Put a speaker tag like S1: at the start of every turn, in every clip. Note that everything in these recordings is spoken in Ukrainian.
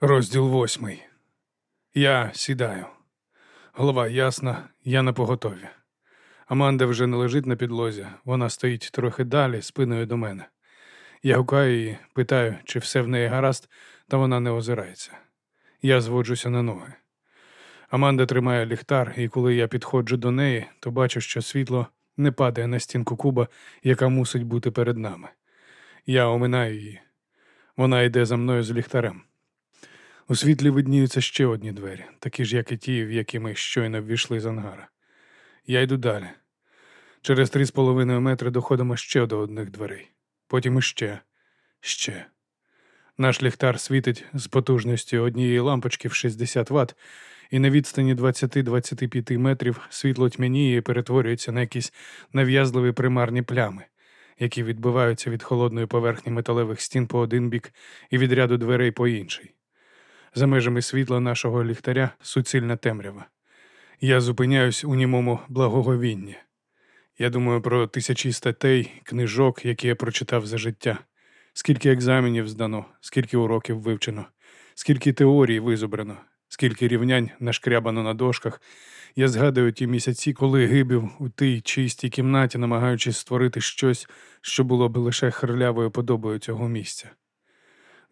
S1: Розділ восьмий. Я сідаю. Голова ясна, я на поготові. Аманда вже не лежить на підлозі, вона стоїть трохи далі, спиною до мене. Я гукаю її, питаю, чи все в неї гаразд, та вона не озирається. Я зводжуся на ноги. Аманда тримає ліхтар, і коли я підходжу до неї, то бачу, що світло не падає на стінку куба, яка мусить бути перед нами. Я оминаю її. Вона йде за мною з ліхтарем. У світлі видніються ще одні двері, такі ж, як і ті, в які ми щойно ввійшли з ангара. Я йду далі. Через три з половиною метри доходимо ще до одних дверей. Потім іще, ще. Наш ліхтар світить з потужністю однієї лампочки в 60 Вт, і на відстані 20-25 метрів світло тьмяніє і перетворюється на якісь нав'язливі примарні плями, які відбиваються від холодної поверхні металевих стін по один бік і від ряду дверей по інший. За межами світла нашого ліхтаря суцільна темрява. Я зупиняюсь у німому благоговінні. Я думаю про тисячі статей, книжок, які я прочитав за життя, скільки екзаменів здано, скільки уроків вивчено, скільки теорій визобрано, скільки рівнянь нашкрябано на дошках. Я згадую ті місяці, коли гибів у тій чистій кімнаті, намагаючись створити щось, що було б лише хрлявою подобою цього місця.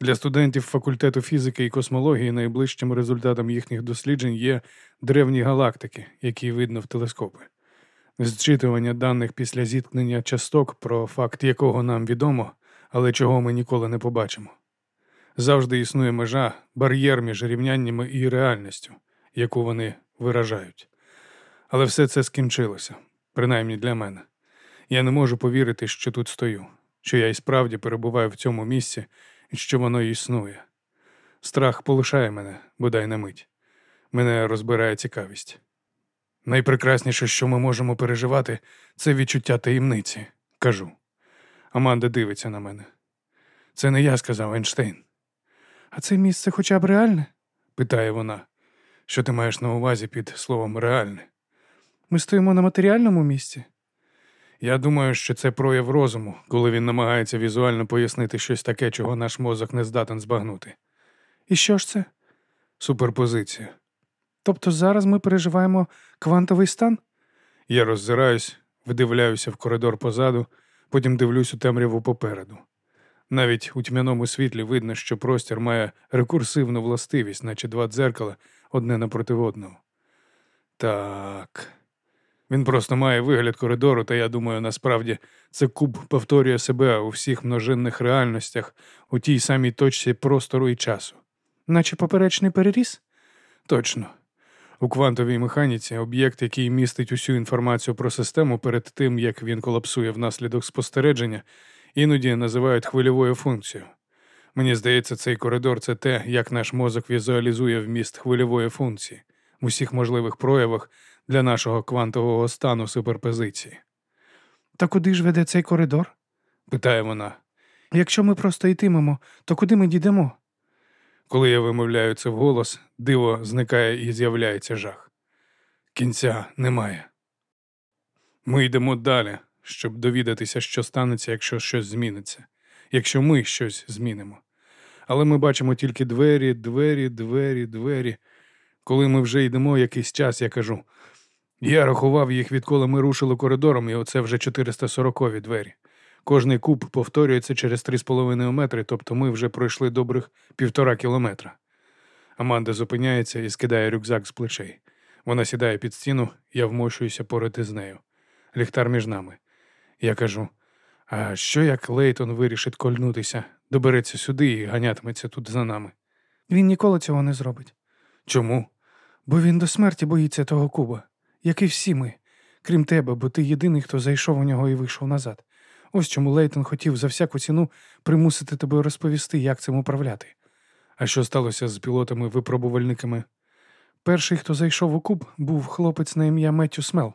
S1: Для студентів факультету фізики і космології найближчим результатом їхніх досліджень є древні галактики, які видно в телескопи. Зчитування даних після зіткнення часток, про факт якого нам відомо, але чого ми ніколи не побачимо. Завжди існує межа, бар'єр між рівняннями і реальністю, яку вони виражають. Але все це скінчилося, принаймні для мене. Я не можу повірити, що тут стою, що я і справді перебуваю в цьому місці і що воно існує. Страх полишає мене, бодай на мить. Мене розбирає цікавість. Найпрекрасніше, що ми можемо переживати, це відчуття таємниці, кажу. Аманда дивиться на мене. Це не я сказав Ейнштейн. А це місце хоча б реальне? питає вона. Що ти маєш на увазі під словом реальне? Ми стоїмо на матеріальному місці. Я думаю, що це прояв розуму, коли він намагається візуально пояснити щось таке, чого наш мозок не здатен збагнути. І що ж це? Суперпозиція. Тобто зараз ми переживаємо квантовий стан? Я роззираюсь, видивляюся в коридор позаду, потім дивлюсь у темряву попереду. Навіть у тьмяному світлі видно, що простір має рекурсивну властивість, наче два дзеркала одне напроти одного. Так. Він просто має вигляд коридору, та я думаю, насправді це куб повторює себе у всіх множинних реальностях у тій самій точці простору і часу. Наче поперечний переріз? Точно. У квантовій механіці об'єкт, який містить усю інформацію про систему перед тим, як він колапсує внаслідок спостереження, іноді називають хвильовою функцією. Мені здається, цей коридор це те, як наш мозок візуалізує вміст хвильової функції в усіх можливих проявах для нашого квантового стану суперпозиції. Та куди ж веде цей коридор? питає вона. Якщо ми просто йтимемо, то куди ми дійдемо? Коли я вимовляю це вголос, диво зникає і з'являється жах. Кінця немає. Ми йдемо далі, щоб довідатися, що станеться, якщо щось зміниться, якщо ми щось змінимо. Але ми бачимо тільки двері, двері, двері, двері. Коли ми вже йдемо якийсь час, я кажу я рахував їх, відколи ми рушили коридором, і оце вже 440-ві двері. Кожний куб повторюється через 3,5 метри, тобто ми вже пройшли добрих півтора кілометра. Аманда зупиняється і скидає рюкзак з плечей. Вона сідає під стіну, я вмощуюся поряд із нею. Ліхтар між нами. Я кажу: а що як Лейтон вирішить кольнутися, добереться сюди і ганятиметься тут за нами? Він ніколи цього не зробить. Чому? Бо він до смерті боїться того куба як і всі ми, крім тебе, бо ти єдиний, хто зайшов у нього і вийшов назад. Ось чому Лейтон хотів за всяку ціну примусити тебе розповісти, як цим управляти. А що сталося з пілотами-випробувальниками? Перший, хто зайшов у куб, був хлопець на ім'я Меттю Смел.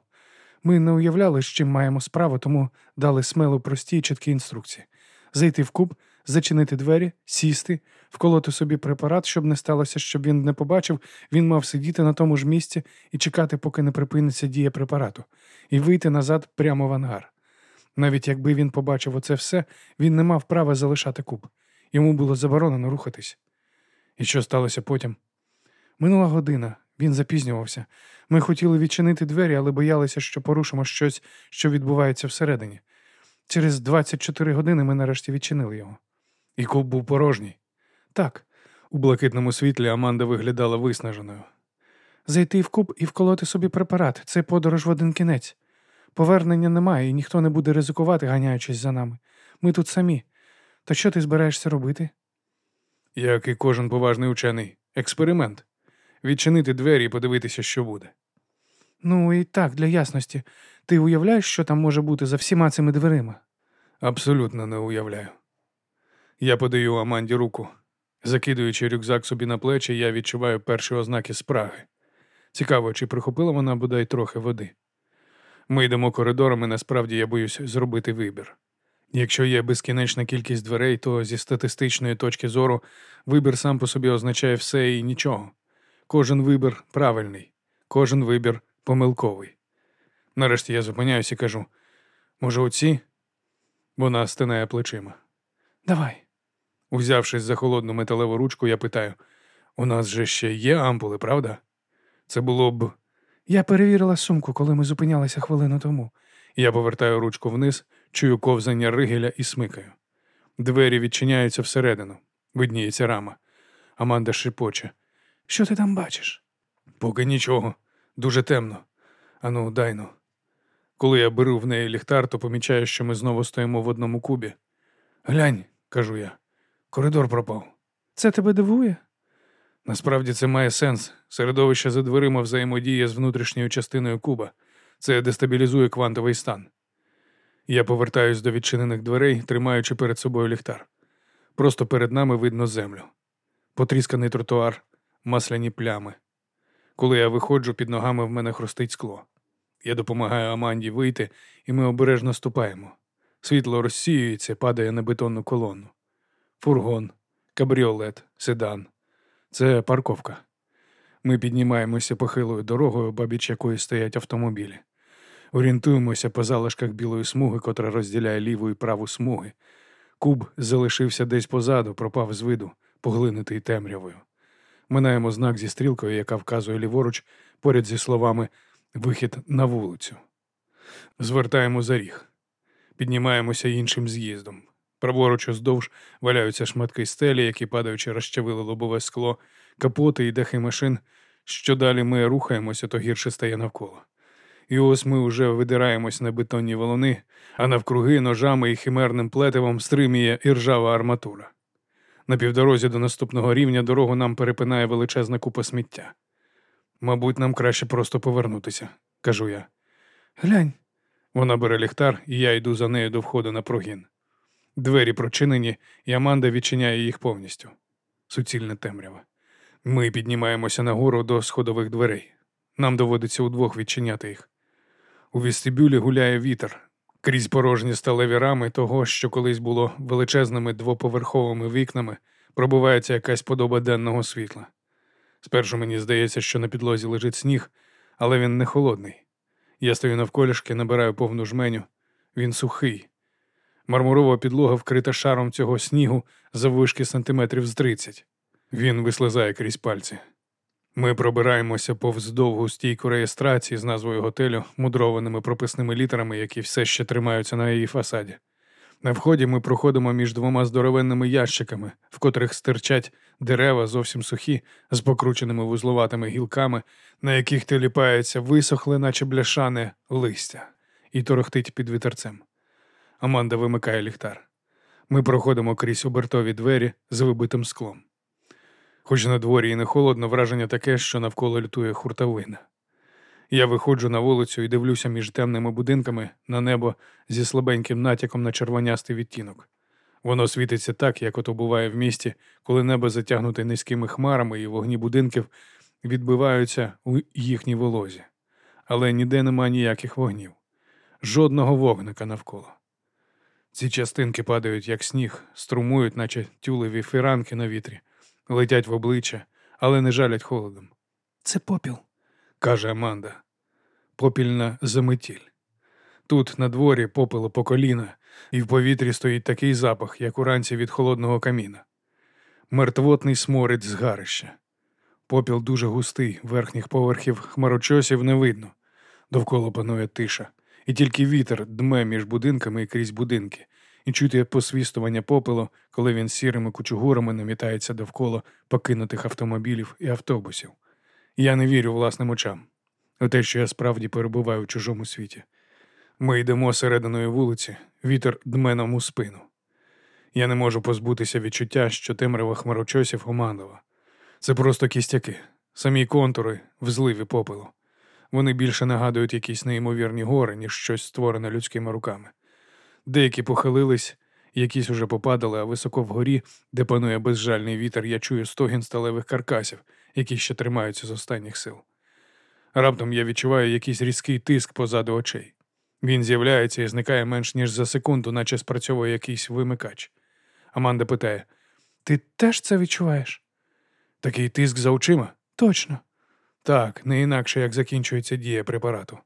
S1: Ми не уявляли, з чим маємо справу, тому дали смелу прості й чіткі інструкції: зайти в куб, зачинити двері, сісти, вколоти собі препарат, щоб не сталося, щоб він не побачив, він мав сидіти на тому ж місці і чекати, поки не припиниться дія препарату, і вийти назад прямо в ангар. Навіть якби він побачив оце все, він не мав права залишати куб. Йому було заборонено рухатись. І що сталося потім? Минула година, він запізнювався. Ми хотіли відчинити двері, але боялися, що порушимо щось, що відбувається всередині. Через 24 години ми нарешті відчинили його. І куб був порожній. Так, у блакитному світлі Аманда виглядала виснаженою. Зайти в куб і вколоти собі препарат це подорож в один кінець. Повернення немає, і ніхто не буде ризикувати, ганяючись за нами. Ми тут самі. То що ти збираєшся робити? Як і кожен поважний учений, експеримент. Відчинити двері і подивитися, що буде. Ну і так, для ясності. Ти уявляєш, що там може бути за всіма цими дверима? Абсолютно не уявляю. Я подаю Аманді руку. Закидуючи рюкзак собі на плечі, я відчуваю перші ознаки спраги. Цікаво, чи прихопила вона бодай трохи води. Ми йдемо коридорами, насправді я боюсь зробити вибір. Якщо є безкінечна кількість дверей, то зі статистичної точки зору вибір сам по собі означає все і нічого. Кожен вибір правильний, кожен вибір помилковий. Нарешті я зупиняюсь і кажу: може, оці? Вона стинає плечима. Давай. Узявшись за холодну металеву ручку, я питаю: у нас же ще є ампули, правда? Це було б. Я перевірила сумку, коли ми зупинялися хвилину тому. Я повертаю ручку вниз, чую ковзання ригеля і смикаю. Двері відчиняються всередину. Видніється рама. Аманда шипоче. Що ти там бачиш? Поки нічого. Дуже темно. Ану, дай ну. Коли я беру в неї ліхтар, то помічаю, що ми знову стоїмо в одному кубі. Глянь, кажу я, коридор пропав. Це тебе дивує? Насправді це має сенс. Середовище за дверима взаємодіє з внутрішньою частиною куба. Це дестабілізує квантовий стан. Я повертаюсь до відчинених дверей, тримаючи перед собою ліхтар. Просто перед нами видно землю. Потрісканий тротуар, масляні плями. Коли я виходжу, під ногами в мене хрустить скло. Я допомагаю Аманді вийти, і ми обережно ступаємо. Світло розсіюється, падає на бетонну колону. Фургон, кабріолет, седан. Це парковка. Ми піднімаємося похилою дорогою, бабіч якої стоять автомобілі. Орієнтуємося по залишках білої смуги, котра розділяє ліву і праву смуги. Куб залишився десь позаду, пропав з виду, поглинутий темрявою. Минаємо знак зі стрілкою, яка вказує ліворуч, поряд зі словами Вихід на вулицю. Звертаємо за ріг. Піднімаємося іншим з'їздом. Праворуч уздовж валяються шматки стелі, які падаючи, розчавили лобове скло, капоти і дахи машин. Що далі ми рухаємося, то гірше стає навколо. І ось ми вже видираємось на бетонні волони, а навкруги ножами і химерним плетивом стриміє іржава арматура. На півдорозі до наступного рівня дорогу нам перепинає величезна купа сміття. Мабуть, нам краще просто повернутися, кажу я. Глянь. Вона бере ліхтар, і я йду за нею до входу на прогін. Двері прочинені, і Аманда відчиняє їх повністю. Суцільна темрява. Ми піднімаємося нагору до сходових дверей. Нам доводиться удвох відчиняти їх. У вестибюлі гуляє вітер. Крізь порожні сталеві рами того, що колись було величезними двоповерховими вікнами, пробувається якась подоба денного світла. Спершу мені здається, що на підлозі лежить сніг, але він не холодний. Я стою навколішки, набираю повну жменю. Він сухий. Мармурова підлога вкрита шаром цього снігу заввишки сантиметрів з тридцять. Він вислизає крізь пальці. Ми пробираємося повз довгу стійку реєстрації з назвою готелю, мудрованими прописними літерами, які все ще тримаються на її фасаді. На вході ми проходимо між двома здоровенними ящиками, в котрих стирчать дерева зовсім сухі, з покрученими вузловатими гілками, на яких теліпається висохле, наче бляшане, листя, і торохтить під вітерцем. Аманда вимикає ліхтар. Ми проходимо крізь обертові двері з вибитим склом. Хоч на дворі і не холодно, враження таке, що навколо лютує хуртовина. Я виходжу на вулицю і дивлюся між темними будинками на небо зі слабеньким натяком на червонястий відтінок. Воно світиться так, як ото буває в місті, коли небо затягнуте низькими хмарами і вогні будинків відбиваються у їхній волозі. Але ніде нема ніяких вогнів, жодного вогника навколо. Ці частинки падають, як сніг, струмують, наче тюлеві фіранки на вітрі, летять в обличчя, але не жалять холодом. Це попіл, каже Аманда. Попільна заметіль. Тут на дворі попело по коліна, і в повітрі стоїть такий запах, як уранці від холодного каміна. мертвотний сморід згарища. Попіл дуже густий, верхніх поверхів хмарочосів не видно. Довкола панує тиша, і тільки вітер дме між будинками і крізь будинки, і чути посвістування попелу, коли він сірими кучугурами намітається довкола покинутих автомобілів і автобусів. Я не вірю власним очам у те, що я справді перебуваю в чужому світі. Ми йдемо серединою вулиці, вітер дме нам у спину. Я не можу позбутися відчуття, що темрява хмарочосів оманлива. Це просто кістяки, самі контури в зливі попелу. Вони більше нагадують якісь неймовірні гори, ніж щось створене людськими руками. Деякі похилились, якісь уже попадали, а високо вгорі, де панує безжальний вітер, я чую стогін сталевих каркасів, які ще тримаються з останніх сил. Раптом я відчуваю якийсь різкий тиск позаду очей. Він з'являється і зникає менш ніж за секунду, наче спрацьовує якийсь вимикач. Аманда питає: Ти теж це відчуваєш? Такий тиск за очима? Точно. Так, не інакше як закінчується дія препарату.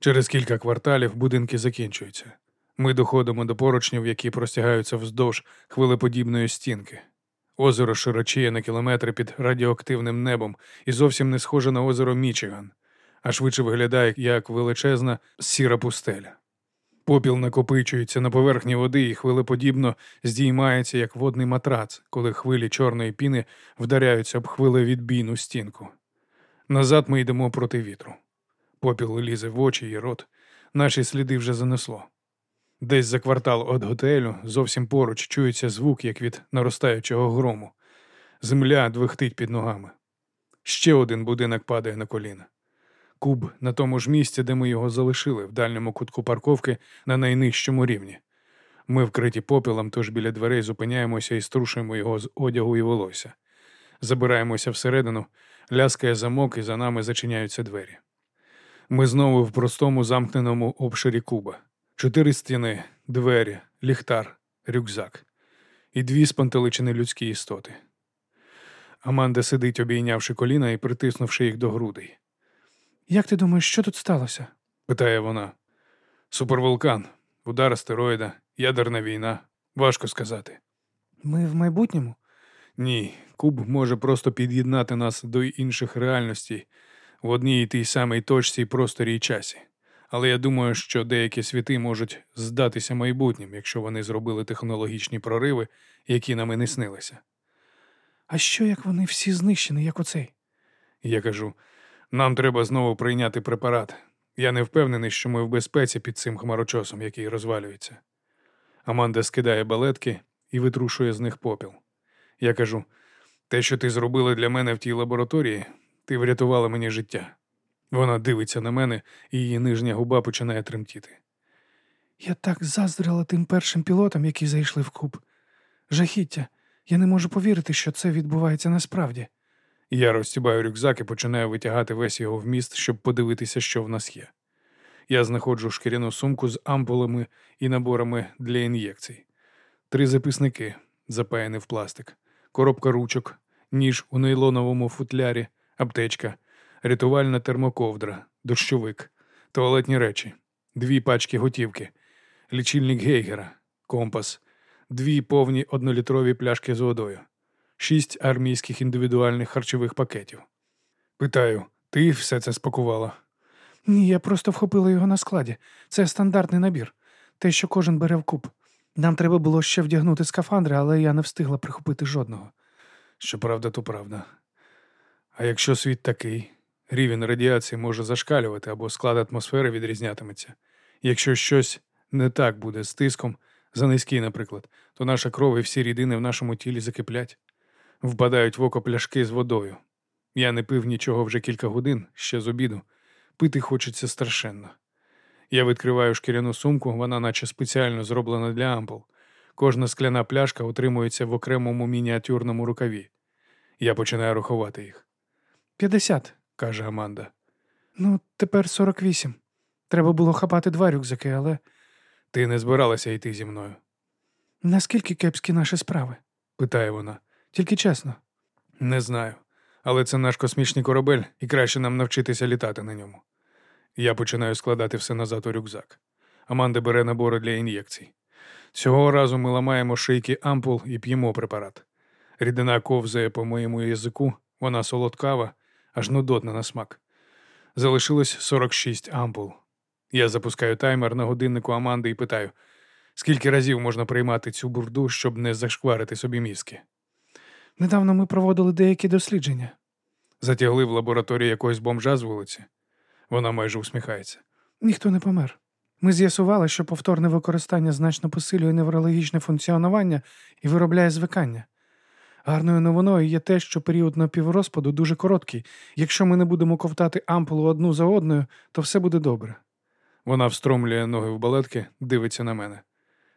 S1: Через кілька кварталів будинки закінчуються. Ми доходимо до поручнів, які простягаються вздовж хвилеподібної стінки. Озеро широчіє на кілометри під радіоактивним небом і зовсім не схоже на озеро Мічиган, а швидше виглядає як величезна сіра пустеля. Попіл накопичується на поверхні води і хвилеподібно здіймається, як водний матрац, коли хвилі чорної піни вдаряються об хвилевідбійну стінку. Назад ми йдемо проти вітру. Попіл лізе в очі і рот. Наші сліди вже занесло. Десь за квартал від готелю зовсім поруч чується звук, як від наростаючого грому. Земля двихтить під ногами. Ще один будинок падає на коліна. Куб на тому ж місці, де ми його залишили, в дальньому кутку парковки на найнижчому рівні. Ми вкриті попілом, тож біля дверей зупиняємося і струшуємо його з одягу і волосся. Забираємося всередину, ляскає замок, і за нами зачиняються двері. Ми знову в простому замкненому обширі куба. Чотири стіни, двері, ліхтар, рюкзак і дві спантеличені людські істоти. Аманда сидить, обійнявши коліна і притиснувши їх до грудей. Як ти думаєш, що тут сталося? питає вона. Супервулкан, удар астероїда, ядерна війна. Важко сказати. Ми в майбутньому? Ні, куб може просто під'єднати нас до інших реальностей в одній і тій самій точці, просторі і часі. Але я думаю, що деякі світи можуть здатися майбутнім, якщо вони зробили технологічні прориви, які нам і не снилися. А що як вони всі знищені, як оцей? Я кажу: нам треба знову прийняти препарат. Я не впевнений, що ми в безпеці під цим хмарочосом, який розвалюється. Аманда скидає балетки і витрушує з них попіл. Я кажу: те, що ти зробила для мене в тій лабораторії, ти врятувала мені життя. Вона дивиться на мене, і її нижня губа починає тремтіти. Я так заздрила тим першим пілотам, які зайшли в куб. Жахіття, я не можу повірити, що це відбувається насправді. Я розтібаю рюкзак і починаю витягати весь його вміст, щоб подивитися, що в нас є. Я знаходжу шкіряну сумку з ампулами і наборами для ін'єкцій, три записники, запаяні в пластик, коробка ручок, ніж у нейлоновому футлярі, аптечка, рятувальна термоковдра, дощовик, туалетні речі, дві пачки готівки, лічильник гейгера, компас, дві повні однолітрові пляшки з водою шість армійських індивідуальних харчових пакетів. Питаю, ти все це спакувала? Ні, я просто вхопила його на складі. Це стандартний набір, те, що кожен бере в куб. Нам треба було ще вдягнути скафандри, але я не встигла прихопити жодного. Щоправда, то правда. А якщо світ такий, рівень радіації може зашкалювати або склад атмосфери відрізнятиметься. Якщо щось не так буде з тиском, за низький, наприклад, то наша кров і всі рідини в нашому тілі закиплять впадають в око пляшки з водою. Я не пив нічого вже кілька годин, ще з обіду. Пити хочеться страшенно. Я відкриваю шкіряну сумку, вона наче спеціально зроблена для ампул. Кожна скляна пляшка утримується в окремому мініатюрному рукаві. Я починаю рахувати їх. П'ятдесят, каже Аманда. Ну, тепер сорок вісім. Треба було хапати два рюкзаки, але. Ти не збиралася йти зі мною. Наскільки кепські наші справи? питає вона. Тільки чесно. Не знаю. Але це наш космічний корабель, і краще нам навчитися літати на ньому. Я починаю складати все назад у рюкзак. Аманда бере набори для ін'єкцій. Цього разу ми ламаємо шийки ампул і п'ємо препарат. Рідина ковзає по моєму язику, вона солодкава, аж нудотна на смак. Залишилось 46 ампул. Я запускаю таймер на годиннику Аманди і питаю, скільки разів можна приймати цю бурду, щоб не зашкварити собі мізки.
S2: Недавно ми проводили деякі дослідження.
S1: Затягли в лабораторії якогось бомжа з вулиці. Вона майже усміхається.
S2: Ніхто не помер. Ми з'ясували, що повторне використання значно посилює неврологічне функціонування і виробляє звикання. Гарною новиною є те, що період напіврозпаду дуже короткий. Якщо ми не будемо ковтати ампулу одну за одною, то все буде добре.
S1: Вона встромлює ноги в балетки, дивиться на мене.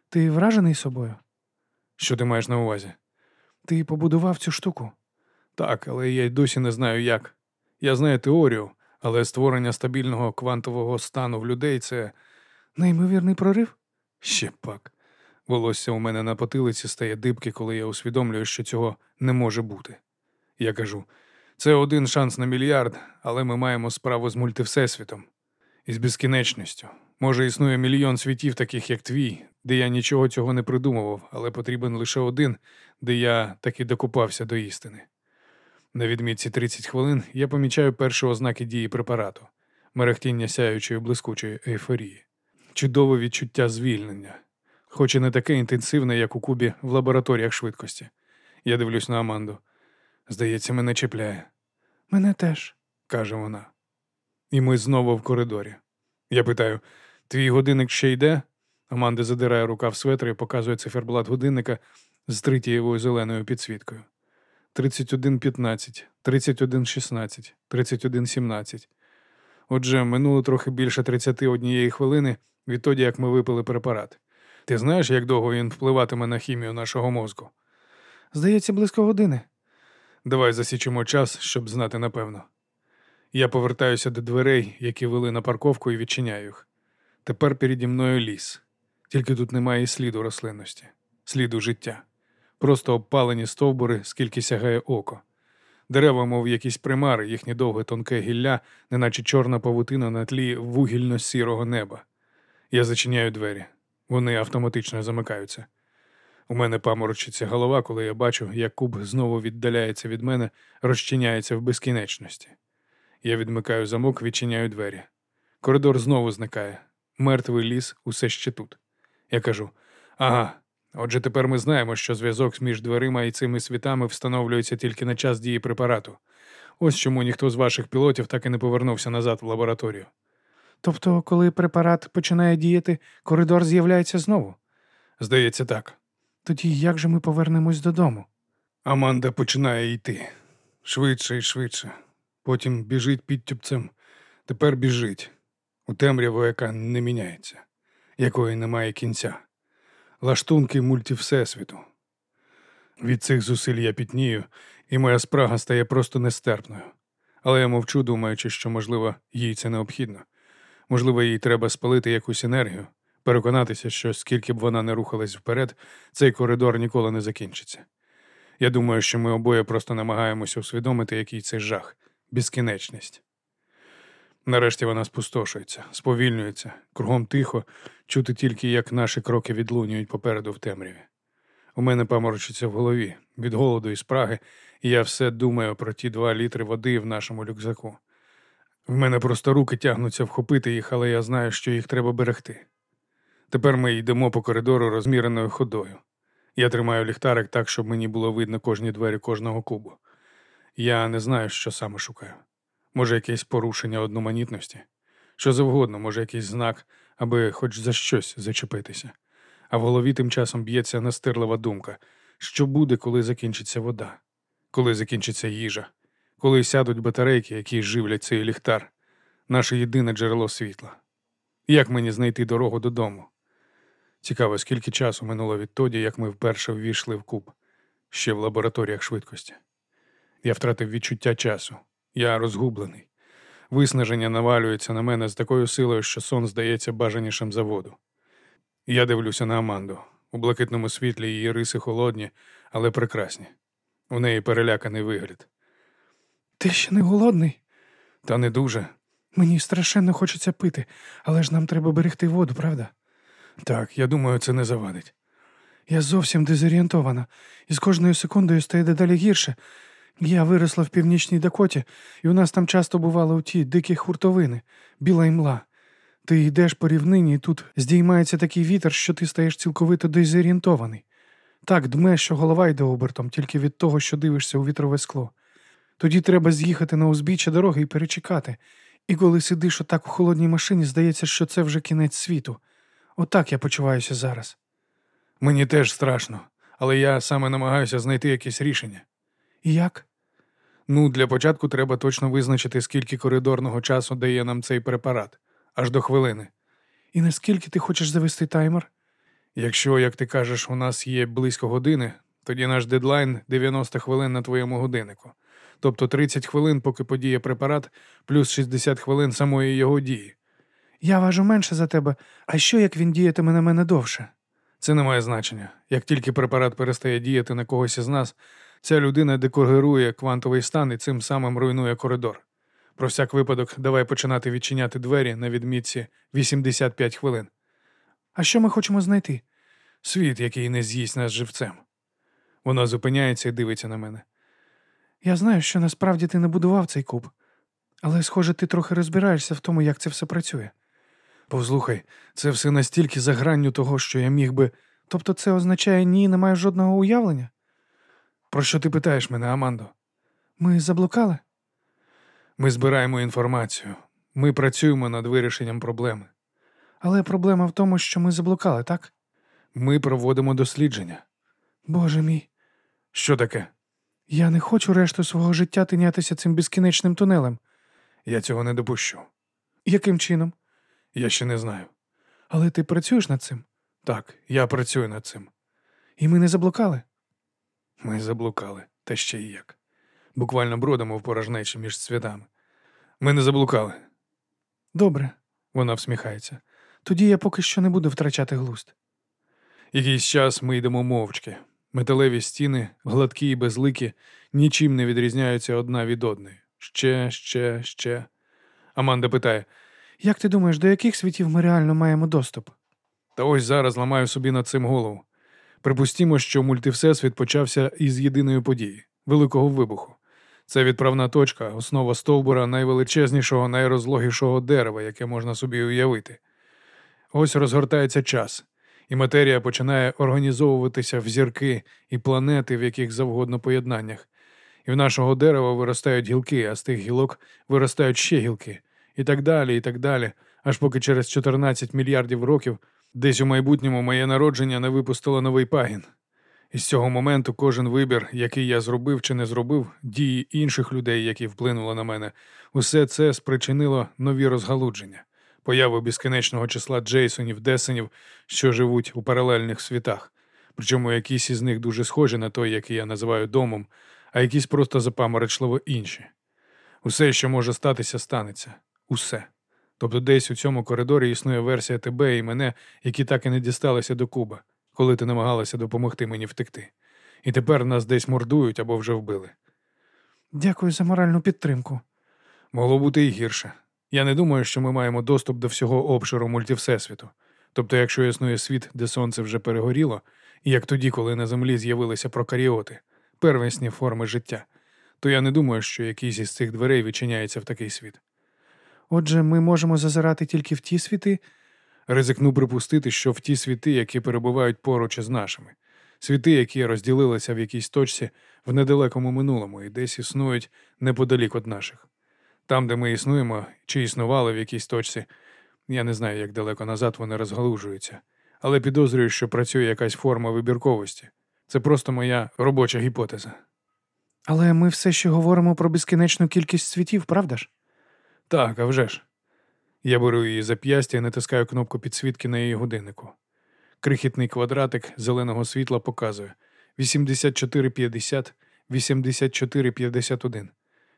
S2: Ти вражений собою?
S1: Що ти маєш на увазі?
S2: Ти побудував цю штуку.
S1: Так, але я й досі не знаю як. Я знаю теорію, але створення стабільного квантового стану в людей це
S2: Неймовірний прорив?
S1: ще пак. Волосся у мене на потилиці стає дибки, коли я усвідомлюю, що цього не може бути. Я кажу, це один шанс на мільярд, але ми маємо справу з мультивсесвітом і з безкінечністю. Може, існує мільйон світів, таких як твій, де я нічого цього не придумував, але потрібен лише один, де я таки докупався до істини. На відмітці 30 хвилин я помічаю перші ознаки дії препарату, мерехтіння сяючої блискучої ейфорії, чудове відчуття звільнення, хоч і не таке інтенсивне, як у кубі в лабораторіях швидкості. Я дивлюсь на Аманду. Здається, мене чіпляє,
S2: Мене теж.
S1: каже вона. І ми знову в коридорі. Я питаю: твій годинник ще йде? Аманда задирає рукав светра і показує циферблат годинника з тритієвою зеленою підсвіткою. 31.15, 31.16, 31.17. Отже, минуло трохи більше 31 хвилини відтоді, як ми випили препарат. Ти знаєш, як довго він впливатиме на хімію нашого мозку?
S2: Здається, близько години.
S1: Давай засічемо час, щоб знати напевно. Я повертаюся до дверей, які вели на парковку, і відчиняю їх. Тепер переді мною ліс. Тільки тут немає і сліду рослинності, сліду життя. Просто обпалені стовбури, скільки сягає око. Дерева, мов якісь примари, їхнє довге тонке гілля, неначе чорна павутина на тлі вугільно-сірого неба. Я зачиняю двері. Вони автоматично замикаються. У мене паморочиться голова, коли я бачу, як куб знову віддаляється від мене, розчиняється в безкінечності. Я відмикаю замок, відчиняю двері. Коридор знову зникає. Мертвий ліс усе ще тут. Я кажу: ага, отже, тепер ми знаємо, що зв'язок між дверима і цими світами встановлюється тільки на час дії препарату. Ось чому ніхто з ваших пілотів так і не повернувся назад в лабораторію.
S2: Тобто, коли препарат починає діяти, коридор з'являється знову.
S1: Здається, так.
S2: Тоді як же ми повернемось додому?
S1: Аманда починає йти швидше і швидше. Потім біжить підтюпцем. Тепер біжить у темряву, яка не міняється, якої немає кінця. Лаштунки мультивсесвіту. Від цих зусиль я пітнію, і моя спрага стає просто нестерпною. Але я мовчу, думаючи, що, можливо, їй це необхідно. Можливо, їй треба спалити якусь енергію, переконатися, що скільки б вона не рухалась вперед, цей коридор ніколи не закінчиться. Я думаю, що ми обоє просто намагаємося усвідомити, який це жах, безкінечність. Нарешті вона спустошується, сповільнюється, кругом тихо, чути тільки, як наші кроки відлунюють попереду в темряві. У мене паморочиться в голові від голоду і спраги, і я все думаю про ті два літри води в нашому рюкзаку. В мене просто руки тягнуться вхопити їх, але я знаю, що їх треба берегти. Тепер ми йдемо по коридору розміреною ходою. Я тримаю ліхтарик так, щоб мені було видно кожні двері кожного кубу. Я не знаю, що саме шукаю. Може, якесь порушення одноманітності, що завгодно, може, якийсь знак, аби хоч за щось зачепитися. А в голові тим часом б'ється настирлива думка, що буде, коли закінчиться вода, коли закінчиться їжа, коли сядуть батарейки, які живлять цей ліхтар, наше єдине джерело світла. Як мені знайти дорогу додому? Цікаво, скільки часу минуло відтоді, як ми вперше ввійшли в куб, ще в лабораторіях швидкості. Я втратив відчуття часу. Я розгублений. Виснаження навалюється на мене з такою силою, що сон здається бажанішим за воду. Я дивлюся на Аманду. У блакитному світлі її риси холодні, але прекрасні. У неї переляканий вигляд.
S2: Ти ще не голодний?
S1: Та не дуже.
S2: Мені страшенно хочеться пити, але ж нам треба берегти воду, правда?
S1: Так, я думаю, це не завадить.
S2: Я зовсім дезорієнтована, і з кожною секундою стає дедалі гірше. Я виросла в північній Дакоті, і у нас там часто бували у ті дикі хуртовини, біла імла. Ти йдеш по рівнині, і тут здіймається такий вітер, що ти стаєш цілковито дезорієнтований. Так дме, що голова йде обертом, тільки від того, що дивишся у вітрове скло. Тоді треба з'їхати на узбіччя дороги і перечекати. І коли сидиш отак у холодній машині, здається, що це вже кінець світу. Отак я почуваюся зараз.
S1: Мені теж страшно, але я саме намагаюся знайти якесь рішення.
S2: І як?
S1: Ну, для початку треба точно визначити, скільки коридорного часу дає нам цей препарат, аж до хвилини.
S2: І наскільки ти хочеш завести таймер?
S1: Якщо, як ти кажеш, у нас є близько години, тоді наш дедлайн 90 хвилин на твоєму годиннику. Тобто 30 хвилин, поки подіє препарат, плюс 60 хвилин самої його дії.
S2: Я важу менше за тебе, а що як він діятиме на мене довше?
S1: Це не має значення. Як тільки препарат перестає діяти на когось із нас, ця людина декоригує квантовий стан і цим самим руйнує коридор. Про всяк випадок, давай починати відчиняти двері на відмітці 85 хвилин.
S2: А що ми хочемо знайти?
S1: Світ, який не з'їсть нас живцем. Вона зупиняється і дивиться на мене.
S2: Я знаю, що насправді ти не будував цей куб, але, схоже, ти трохи розбираєшся в тому, як це все працює.
S1: Послухай, це все настільки за гранню того, що я міг би.
S2: Тобто це означає ні, не маю жодного уявлення?
S1: Про що ти питаєш мене, Амандо?
S2: Ми заблукали?
S1: Ми збираємо інформацію. Ми працюємо над вирішенням проблеми.
S2: Але проблема в тому, що ми заблукали, так?
S1: Ми проводимо дослідження.
S2: Боже мій,
S1: Що таке?
S2: я не хочу решту свого життя тинятися цим безкінечним тунелем.
S1: Я цього не допущу.
S2: Яким чином?
S1: Я ще не знаю.
S2: Але ти працюєш над цим?
S1: Так, я працюю над цим.
S2: І ми не заблукали?
S1: Ми заблукали, та ще й як. Буквально бродимо в порожнечі між святами. Ми не заблукали.
S2: Добре,
S1: Вона всміхається.
S2: тоді я поки що не буду втрачати глузд.
S1: Якийсь час ми йдемо мовчки. Металеві стіни, гладкі і безликі, нічим не відрізняються одна від одної. Ще, ще, ще. Аманда питає:
S2: Як ти думаєш, до яких світів ми реально маємо доступ?
S1: Та ось зараз ламаю собі над цим голову. Припустімо, що мультивсесвіт почався із єдиної події великого вибуху. Це відправна точка, основа стовбура найвеличезнішого, найрозлогішого дерева, яке можна собі уявити. Ось розгортається час, і матерія починає організовуватися в зірки і планети в яких завгодно поєднаннях. І в нашого дерева виростають гілки, а з тих гілок виростають ще гілки, і так далі, і так далі, аж поки через 14 мільярдів років десь у майбутньому моє народження не випустило новий пагін. І з цього моменту кожен вибір, який я зробив чи не зробив, дії інших людей, які вплинули на мене, усе це спричинило нові розгалудження, появу безкінечного числа Джейсонів, Десенів, що живуть у паралельних світах. Причому якісь із них дуже схожі на той, який я називаю домом, а якісь просто запаморочливо інші. Усе, що може статися, станеться. Усе. Тобто десь у цьому коридорі існує версія тебе і мене, які так і не дісталися до Куба, коли ти намагалася допомогти мені втекти. І тепер нас десь мордують або вже вбили.
S2: Дякую за моральну підтримку.
S1: Могло бути і гірше. Я не думаю, що ми маємо доступ до всього обширу мультивсесвіту. Тобто, якщо існує світ, де сонце вже перегоріло, і як тоді, коли на землі з'явилися прокаріоти, первісні форми життя, то я не думаю, що якийсь із цих дверей відчиняється в такий світ.
S2: Отже, ми можемо зазирати тільки в ті світи.
S1: Ризикну припустити, що в ті світи, які перебувають поруч із нашими, світи, які розділилися в якійсь точці в недалекому минулому і десь існують неподалік від наших. Там, де ми існуємо чи існували в якійсь точці, я не знаю, як далеко назад вони розгалужуються, але підозрюю, що працює якась форма вибірковості. Це просто моя робоча гіпотеза.
S2: Але ми все ще говоримо про безкінечну кількість світів, правда ж?
S1: Так, а вже ж. Я беру її зап'ястя і натискаю кнопку підсвітки на її годиннику. Крихітний квадратик зеленого світла показує 8450, 8451.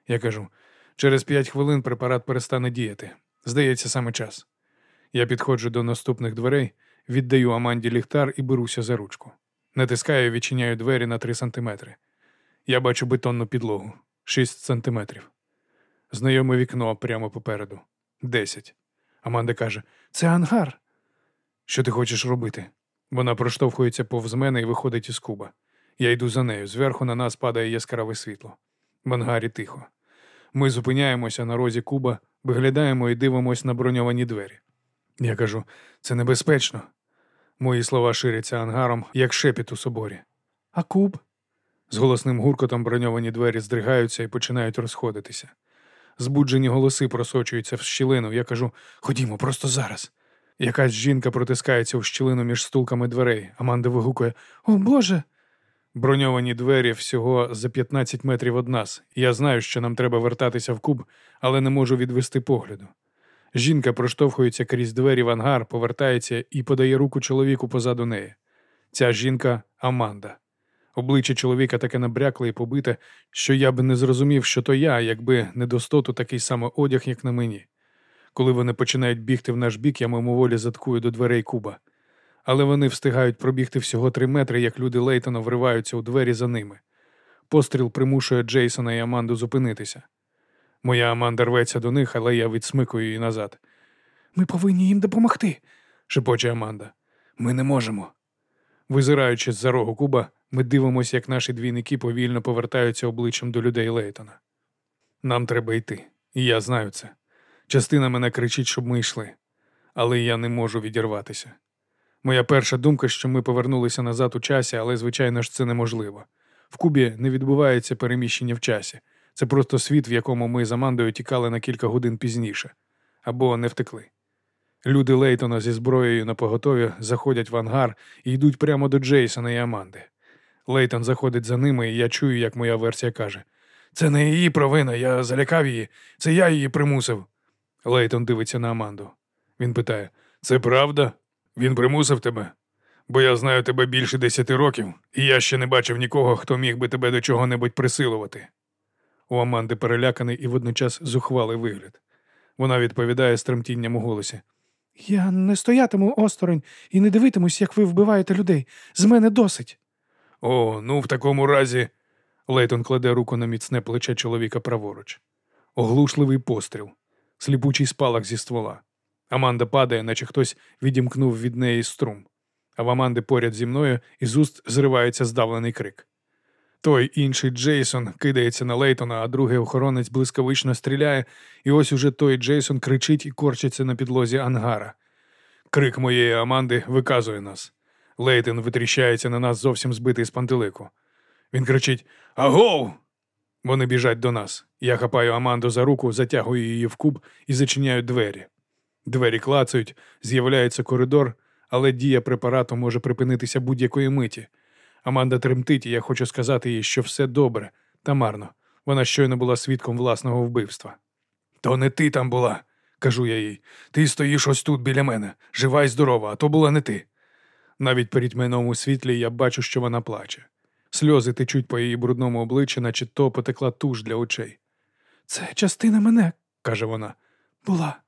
S1: Я кажу, через 5 хвилин препарат перестане діяти. Здається, саме час. Я підходжу до наступних дверей, віддаю Аманді ліхтар і беруся за ручку. Натискаю і відчиняю двері на 3 сантиметри. Я бачу бетонну підлогу 6 сантиметрів. Знайоме вікно прямо попереду. Десять. Аманда каже:
S2: Це ангар.
S1: Що ти хочеш робити? Вона проштовхується повз мене і виходить із куба. Я йду за нею. Зверху на нас падає яскраве світло. В ангарі тихо. Ми зупиняємося на розі куба, виглядаємо і дивимося на броньовані двері. Я кажу, це небезпечно. Мої слова ширяться ангаром, як шепіт у соборі.
S2: А куб?
S1: З голосним гуркотом броньовані двері здригаються і починають розходитися. Збуджені голоси просочуються в щілину. Я кажу ходімо, просто зараз. Якась жінка протискається у щілину між стулками дверей. Аманда вигукує
S2: О Боже.
S1: броньовані двері всього за 15 метрів від нас. Я знаю, що нам треба вертатися в куб, але не можу відвести погляду. Жінка проштовхується крізь двері в ангар, повертається і подає руку чоловіку позаду неї. Ця жінка Аманда. Обличчя чоловіка таке набрякле і побите, що я б не зрозумів, що то я, якби не достоту такий самий одяг, як на мені. Коли вони починають бігти в наш бік, я мимоволі заткую до дверей куба. Але вони встигають пробігти всього три метри, як люди Лейтона вриваються у двері за ними. Постріл примушує Джейсона і Аманду зупинитися. Моя Аманда рветься до них, але я відсмикую її назад.
S2: Ми повинні їм допомогти.
S1: шепоче Аманда. Ми не можемо. Визираючи з-за рогу куба, ми дивимося, як наші двійники повільно повертаються обличчям до людей Лейтона. Нам треба йти, і я знаю це. Частина мене кричить, щоб ми йшли, але я не можу відірватися. Моя перша думка, що ми повернулися назад у часі, але, звичайно ж, це неможливо. В Кубі не відбувається переміщення в часі. Це просто світ, в якому ми з Амандою тікали на кілька годин пізніше або не втекли. Люди Лейтона зі зброєю на поготові заходять в ангар і йдуть прямо до Джейсона і Аманди. Лейтон заходить за ними, і я чую, як моя версія каже: Це не її провина, я залякав її, це я її примусив. Лейтон дивиться на Аманду. Він питає: Це правда? Він примусив тебе? Бо я знаю тебе більше десяти років, і я ще не бачив нікого, хто міг би тебе до чого-небудь присилувати. У Аманди переляканий і водночас зухвалий вигляд. Вона відповідає з тремтінням у голосі.
S2: Я не стоятиму осторонь і не дивитимусь, як ви вбиваєте людей. З мене досить.
S1: О, ну в такому разі. Лейтон кладе руку на міцне плече чоловіка праворуч. Оглушливий постріл, сліпучий спалах зі ствола. Аманда падає, наче хтось відімкнув від неї струм. А в Аманди поряд зі мною із уст зривається здавлений крик. Той інший Джейсон кидається на Лейтона, а другий охоронець блискавично стріляє, і ось уже той Джейсон кричить і корчиться на підлозі ангара. Крик моєї Аманди виказує нас. Лейтон витріщається на нас зовсім збитий з пантелику. Він кричить Агов! Вони біжать до нас. Я хапаю Аманду за руку, затягую її в куб і зачиняю двері. Двері клацають, з'являється коридор, але дія препарату може припинитися будь-якої миті. Аманда тремтить, і я хочу сказати їй, що все добре, та марно. Вона щойно була свідком власного вбивства. То не ти там була, кажу я їй. Ти стоїш ось тут біля мене, жива і здорова, а то була не ти. Навіть при тьмяному світлі я бачу, що вона плаче. Сльози течуть по її брудному обличчі, наче то потекла туш для очей.
S2: Це частина мене,
S1: каже вона.
S2: була.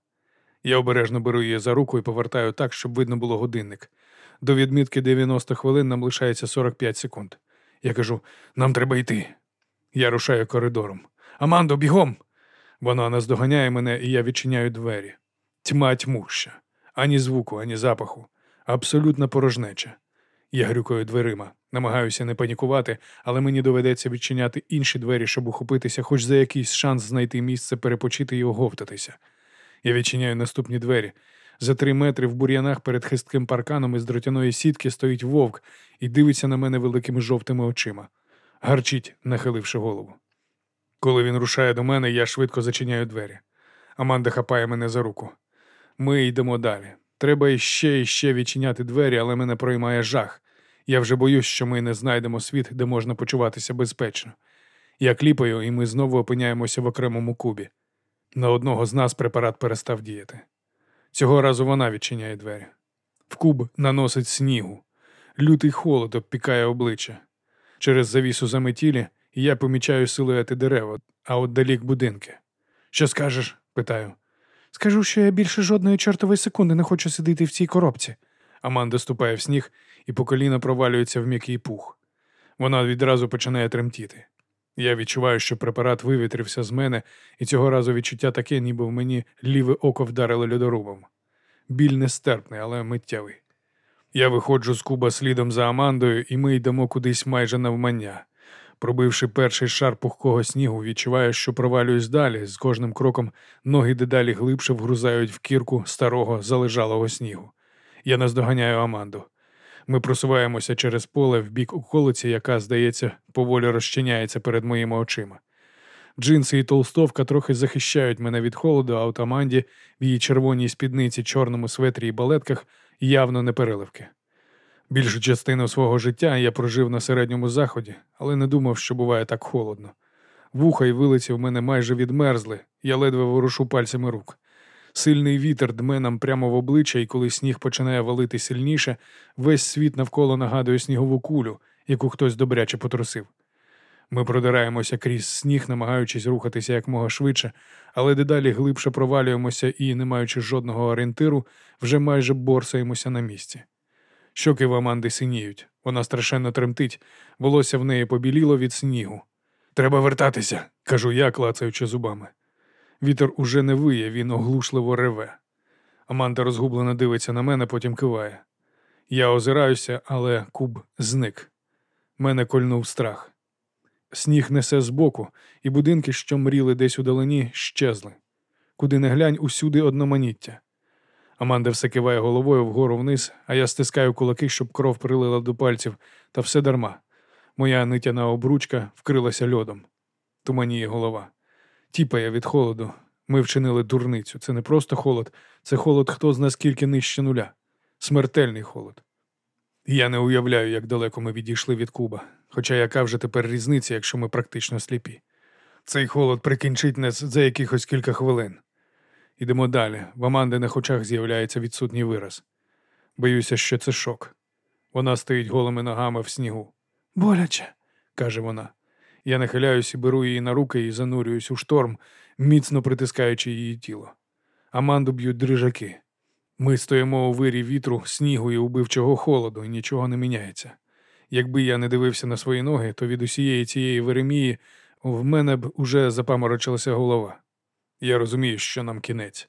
S1: Я обережно беру її за руку і повертаю так, щоб видно було годинник. До відмітки 90 хвилин нам лишається 45 секунд. Я кажу: нам треба йти. Я рушаю коридором. Амандо, бігом! Вона наздоганяє мене, і я відчиняю двері. Тьма тьмуща. Ані звуку, ані запаху. Абсолютна порожнеча. Я грюкаю дверима, намагаюся не панікувати, але мені доведеться відчиняти інші двері, щоб ухопитися, хоч за якийсь шанс знайти місце перепочити і оговтатися. Я відчиняю наступні двері. За три метри в бур'янах перед хистким парканом із дротяної сітки стоїть вовк і дивиться на мене великими жовтими очима. Гарчить, нахиливши голову. Коли він рушає до мене, я швидко зачиняю двері. Аманда хапає мене за руку. Ми йдемо далі. Треба іще і ще відчиняти двері, але мене проймає жах. Я вже боюсь, що ми не знайдемо світ, де можна почуватися безпечно. Я кліпаю, і ми знову опиняємося в окремому кубі. На одного з нас препарат перестав діяти. Цього разу вона відчиняє двері. В куб наносить снігу. Лютий холод обпікає обличчя. Через завісу заметілі я помічаю силуети дерева, а отдалік будинки. Що скажеш? питаю.
S2: Скажу, що я більше жодної чортової секунди не хочу сидіти в цій коробці.
S1: Аманда ступає в сніг і по коліна провалюється в м'який пух. Вона відразу починає тремтіти. Я відчуваю, що препарат вивітрився з мене, і цього разу відчуття таке, ніби в мені ліве око вдарило льодорубом. Біль нестерпний, але миттєвий. Я виходжу з куба слідом за Амандою, і ми йдемо кудись майже навмання. Пробивши перший шар пухкого снігу, відчуваю, що провалююсь далі. З кожним кроком ноги дедалі глибше вгрузають в кірку старого залежалого снігу. Я наздоганяю Аманду. Ми просуваємося через поле в бік околиці, яка, здається, поволі розчиняється перед моїми очима. Джинси і толстовка трохи захищають мене від холоду, а от Аманді в її червоній спідниці, чорному светрі і балетках явно не переливки. Більшу частину свого життя я прожив на середньому заході, але не думав, що буває так холодно. Вуха й вилиці в мене майже відмерзли, я ледве ворушу пальцями рук. Сильний вітер дме нам прямо в обличчя, і коли сніг починає валити сильніше, весь світ навколо нагадує снігову кулю, яку хтось добряче потрусив. Ми продираємося крізь сніг, намагаючись рухатися якмога швидше, але дедалі глибше провалюємося і, не маючи жодного орієнтиру, вже майже борсаємося на місці. Щоки в Аманди синіють, вона страшенно тремтить, волосся в неї побіліло від снігу. Треба вертатися, кажу я, клацаючи зубами. Вітер уже не виє, він оглушливо реве. Аманда розгублено дивиться на мене, потім киває. Я озираюся, але куб зник. Мене кольнув страх. Сніг несе збоку, і будинки, що мріли десь у долині, щезли. Куди не глянь, усюди одноманіття. Аманда все киває головою вгору вниз, а я стискаю кулаки, щоб кров прилила до пальців, та все дарма. Моя нитяна обручка вкрилася льодом. Туманіє голова. Тіпає від холоду. Ми вчинили дурницю. Це не просто холод, це холод хто зна скільки нижче нуля. Смертельний холод. Я не уявляю, як далеко ми відійшли від Куба, хоча яка вже тепер різниця, якщо ми практично сліпі. Цей холод прикінчить нас за якихось кілька хвилин. Ідемо далі. В Амандиних очах з'являється відсутній вираз. Боюся, що це шок. Вона стоїть голими ногами в снігу.
S2: Боляче.
S1: каже вона. Я нахиляюсь і беру її на руки і занурююсь у шторм, міцно притискаючи її тіло. Аманду б'ють дрижаки. Ми стоїмо у вирі вітру, снігу і убивчого холоду, і нічого не міняється. Якби я не дивився на свої ноги, то від усієї цієї веремії в мене б уже запаморочилася голова. Я розумію, що нам кінець,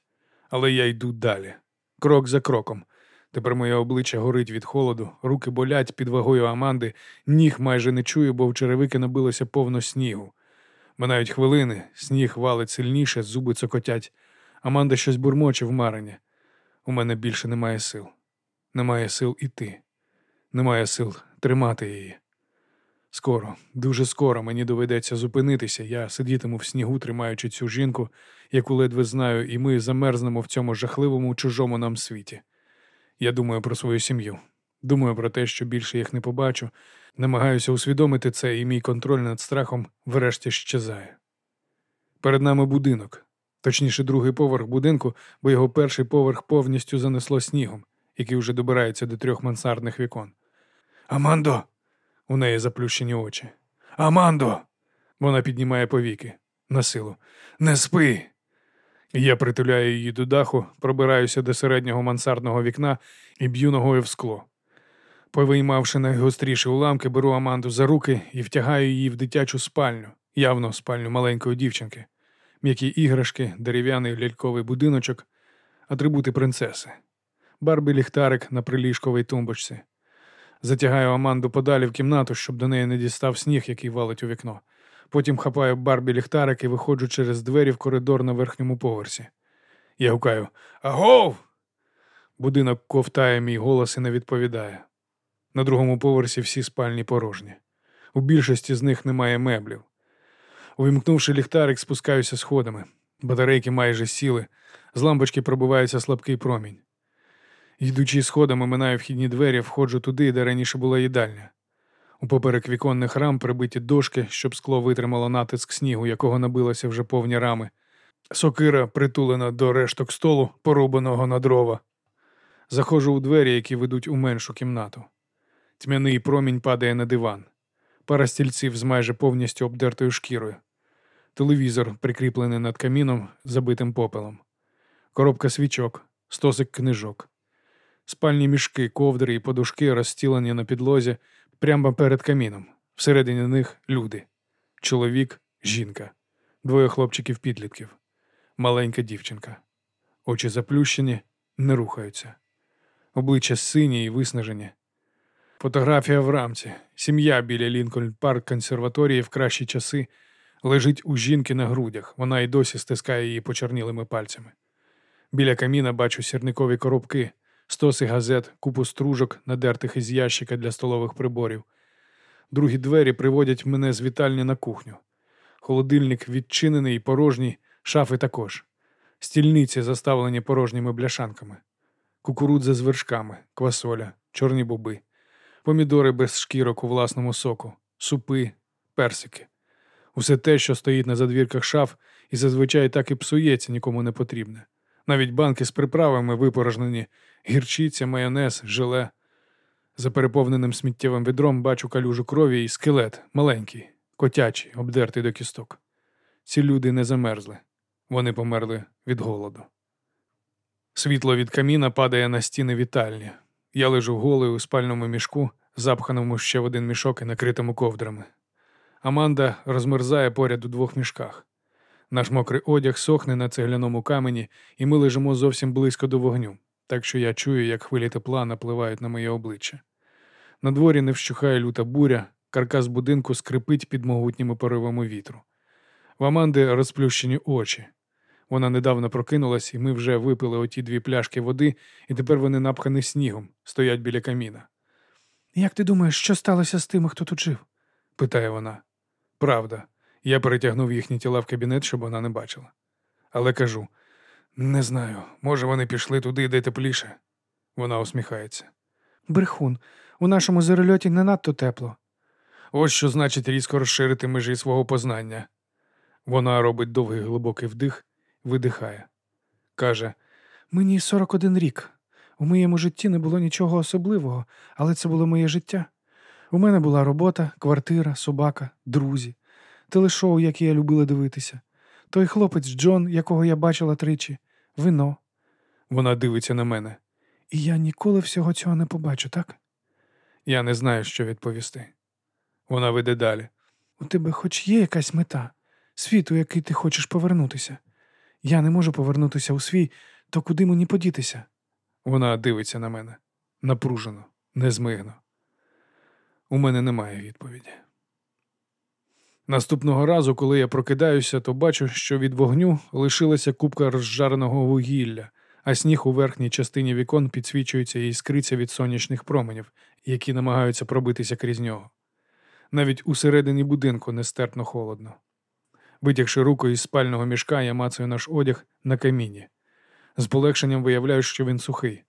S1: але я йду далі, крок за кроком. Тепер моє обличчя горить від холоду, руки болять під вагою Аманди, ніг майже не чую, бо в черевики набилося повно снігу. Минають хвилини, сніг валить сильніше, зуби цокотять. Аманда щось бурмоче в марині. У мене більше немає сил. Немає сил іти. Немає сил тримати її. Скоро, дуже скоро мені доведеться зупинитися. Я сидітиму в снігу, тримаючи цю жінку, яку ледве знаю, і ми замерзнемо в цьому жахливому чужому нам світі. Я думаю про свою сім'ю. Думаю про те, що більше їх не побачу. Намагаюся усвідомити це, і мій контроль над страхом врешті щезає. Перед нами будинок, точніше, другий поверх будинку, бо його перший поверх повністю занесло снігом, який вже добирається до трьох мансардних вікон. Амандо! У неї заплющені очі. Амандо! Вона піднімає повіки. На силу. Не спи. Я притуляю її до даху, пробираюся до середнього мансардного вікна і б'ю ногою в скло. Повиймавши найгостріші уламки, беру Аманду за руки і втягаю її в дитячу спальню, явно спальню маленької дівчинки, м'які іграшки, дерев'яний ляльковий будиночок, атрибути принцеси, барбі ліхтарик на приліжковій тумбочці. Затягаю Аманду подалі в кімнату, щоб до неї не дістав сніг, який валить у вікно. Потім хапаю Барбі ліхтарик і виходжу через двері в коридор на верхньому поверсі. Я гукаю Агов! Будинок ковтає мій голос і не відповідає. На другому поверсі всі спальні порожні. У більшості з них немає меблів. Увімкнувши ліхтарик, спускаюся сходами. Батарейки майже сіли, з лампочки пробивається слабкий промінь. Йдучи сходами, минаю вхідні двері, входжу туди, де раніше була їдальня. У поперек віконних рам прибиті дошки, щоб скло витримало натиск снігу, якого набилося вже повні рами. Сокира притулена до решток столу, порубаного на дрова. Заходжу у двері, які ведуть у меншу кімнату. Тьмяний промінь падає на диван. Пара стільців з майже повністю обдертою шкірою. Телевізор, прикріплений над каміном, забитим попелом. Коробка свічок, стосик книжок. Спальні мішки, ковдри і подушки розстілені на підлозі прямо перед каміном. Всередині них люди. Чоловік, жінка, двоє хлопчиків-підлітків, маленька дівчинка. Очі заплющені, не рухаються. обличчя сині і виснажені. Фотографія в рамці. Сім'я біля Лінкольн Парк консерваторії в кращі часи лежить у жінки на грудях. Вона й досі стискає її почорнілими пальцями. Біля каміна бачу сірникові коробки, стоси газет, купу стружок, надертих із ящика для столових приборів. Другі двері приводять мене з вітальні на кухню. Холодильник відчинений і порожній, шафи також. Стільниці заставлені порожніми бляшанками, кукурудза з вершками, квасоля, чорні боби, помідори без шкірок у власному соку, супи, персики. Усе те, що стоїть на задвірках шаф, і зазвичай так і псується, нікому не потрібне. Навіть банки з приправами випорожнені, гірчиця, майонез, желе. За переповненим сміттєвим відром бачу калюжу крові і скелет, маленький, котячий, обдертий до кісток. Ці люди не замерзли. Вони померли від голоду. Світло від каміна падає на стіни вітальні. Я лежу голий у спальному мішку, запханому ще в один мішок і накритому ковдрами. Аманда розмерзає поряд у двох мішках. Наш мокрий одяг сохне на цегляному камені, і ми лежимо зовсім близько до вогню, так що я чую, як хвилі тепла напливають на моє обличчя. На дворі не вщухає люта буря, каркас будинку скрипить під могутніми поривами вітру. В Аманди розплющені очі. Вона недавно прокинулась, і ми вже випили оті дві пляшки води, і тепер вони напхані снігом, стоять біля каміна.
S2: Як ти думаєш, що сталося з тими, хто тут жив?
S1: питає вона. Правда, я перетягнув їхні тіла в кабінет, щоб вона не бачила. Але кажу: не знаю, може, вони пішли туди, де тепліше. Вона усміхається.
S2: Брехун, у нашому зерольоті не надто тепло.
S1: Ось що значить різко розширити межі свого познання. Вона робить довгий глибокий вдих, видихає. Каже:
S2: Мені 41 рік. У моєму житті не було нічого особливого, але це було моє життя. У мене була робота, квартира, собака, друзі, телешоу, які я любила дивитися. Той хлопець Джон, якого я бачила тричі, вино.
S1: вона дивиться на мене.
S2: І я ніколи всього цього не побачу, так?
S1: Я не знаю, що відповісти. Вона веде далі.
S2: У тебе хоч є якась мета, світ, у який ти хочеш повернутися. Я не можу повернутися у свій, то куди мені подітися?
S1: Вона дивиться на мене напружено, незмигно. У мене немає відповіді. Наступного разу, коли я прокидаюся, то бачу, що від вогню лишилася купка розжареного вугілля, а сніг у верхній частині вікон підсвічується і іскриться від сонячних променів, які намагаються пробитися крізь нього. Навіть усередині будинку нестерпно холодно. Витягши руку із спального мішка, я мацаю наш одяг на каміні. З полегшенням виявляю, що він сухий.